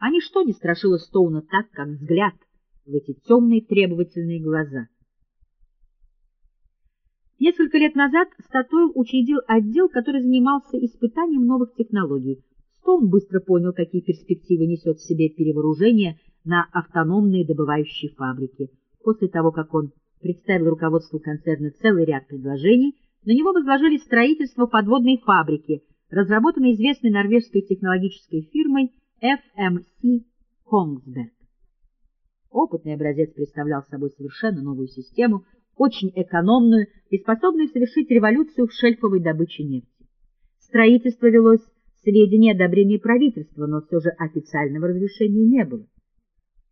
А ничто не страшило Стоуна так, как взгляд в эти темные требовательные глаза. Несколько лет назад Статойл учредил отдел, который занимался испытанием новых технологий. Стоун быстро понял, какие перспективы несет в себе перевооружение на автономные добывающие фабрики. После того, как он представил руководству концерна целый ряд предложений, на него возложили строительство подводной фабрики, разработанной известной норвежской технологической фирмой FMC Kongsberg. Опытный образец представлял собой совершенно новую систему, очень экономную и способную совершить революцию в шельфовой добыче нефти. Строительство велось сведения одобрения правительства, но все же официального разрешения не было.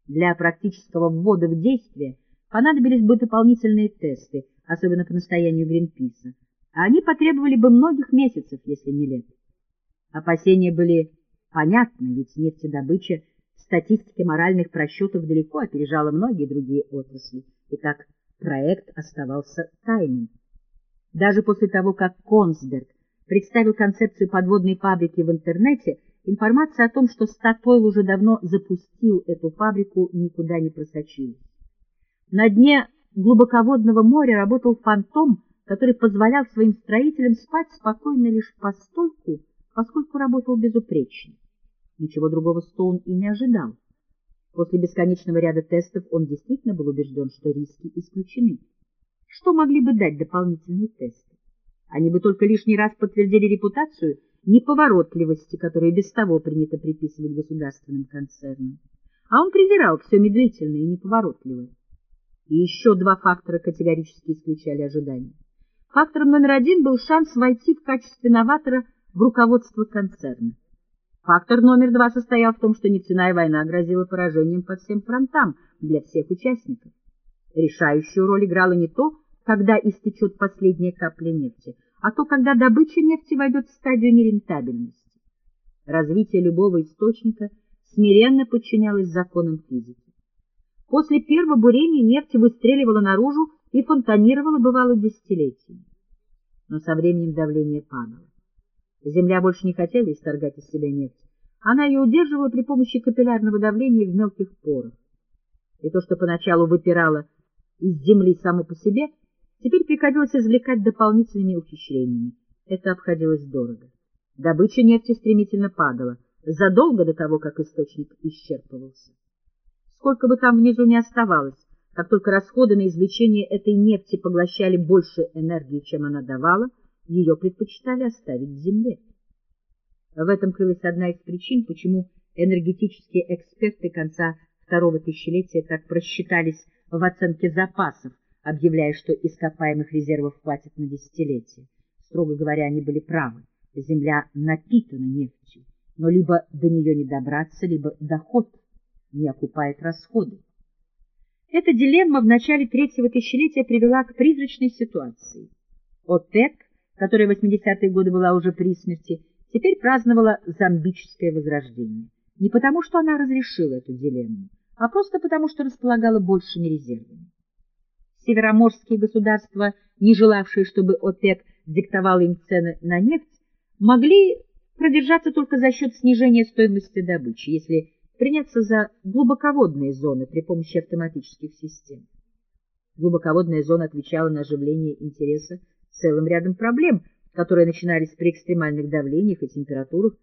Для практического ввода в действие понадобились бы дополнительные тесты, особенно по настоянию Гринписа, а они потребовали бы многих месяцев, если не лет. Опасения были понятны, ведь нефтедобыча в статистике моральных просчетов далеко опережала многие другие отрасли, и так проект оставался тайным. Даже после того, как Консберг представил концепцию подводной фабрики в интернете, информация о том, что Статойл уже давно запустил эту фабрику, никуда не просочилась. На дне глубоководного моря работал фантом, который позволял своим строителям спать спокойно лишь постольку, поскольку работал безупречно. Ничего другого Стоун и не ожидал. После бесконечного ряда тестов он действительно был убежден, что риски исключены. Что могли бы дать дополнительные тесты? Они бы только лишний раз подтвердили репутацию неповоротливости, которую без того принято приписывать государственным концернам. А он презирал все медлительное и неповоротливое. И еще два фактора категорически исключали ожидания. Фактором номер один был шанс войти в качестве новатора в руководство концерна. Фактор номер два состоял в том, что нефтяная война грозила поражением по всем фронтам для всех участников. Решающую роль играло не то, когда истечет последняя капля нефти, а то, когда добыча нефти войдет в стадию нерентабельности. Развитие любого источника смиренно подчинялось законам физики. После первого бурения нефть выстреливала наружу и фонтанировала, бывало, десятилетиями. Но со временем давление падало. Земля больше не хотела исторгать из себя нефть. Она ее удерживала при помощи капиллярного давления в мелких порах. И то, что поначалу выпирало из земли само по себе, теперь приходилось извлекать дополнительными ухищрениями. Это обходилось дорого. Добыча нефти стремительно падала, задолго до того, как источник исчерпывался. Сколько бы там внизу ни оставалось, как только расходы на извлечение этой нефти поглощали больше энергии, чем она давала, ее предпочитали оставить в земле. В этом крылась одна из причин, почему энергетические эксперты конца второго тысячелетия так просчитались в оценке запасов, объявляя, что ископаемых резервов хватит на десятилетие. Строго говоря, они были правы. Земля напитана нефтью, но либо до нее не добраться, либо доход не окупает расходы. Эта дилемма в начале третьего тысячелетия привела к призрачной ситуации. ОПЕК, которая в 80-е годы была уже при смерти, теперь праздновала зомбическое возрождение. Не потому, что она разрешила эту дилемму, а просто потому, что располагала большими резервами. Североморские государства, не желавшие, чтобы ОПЕК диктовал им цены на нефть, могли продержаться только за счет снижения стоимости добычи, если приняться за глубоководные зоны при помощи автоматических систем. Глубоководная зона отвечала на оживление интереса целым рядом проблем, которые начинались при экстремальных давлениях и температурах,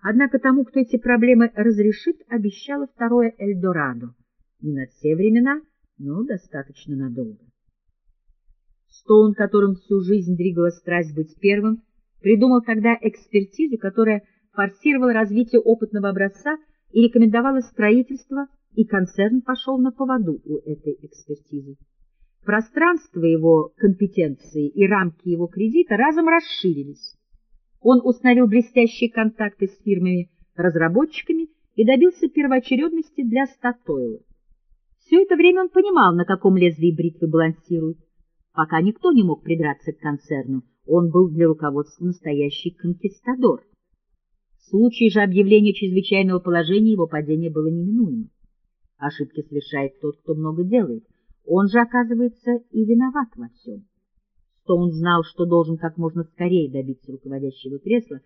однако тому, кто эти проблемы разрешит, обещало второе Эльдорадо. Не на все времена, но достаточно надолго. Стоун, которым всю жизнь двигала страсть быть первым, придумал тогда экспертизу, которая форсировала развитие опытного образца и рекомендовала строительство, и концерн пошел на поводу у этой экспертизы. Пространство его компетенции и рамки его кредита разом расширились. Он установил блестящие контакты с фирмами-разработчиками и добился первоочередности для Статойла. Все это время он понимал, на каком лезвии бритвы балансирует. Пока никто не мог придраться к концерну, он был для руководства настоящий конкистадор. В случае же объявления чрезвычайного положения его падение было неминуемо. Ошибки совершает тот, кто много делает. Он же, оказывается, и виноват во всем. Стоун знал, что должен как можно скорее добиться руководящего кресла,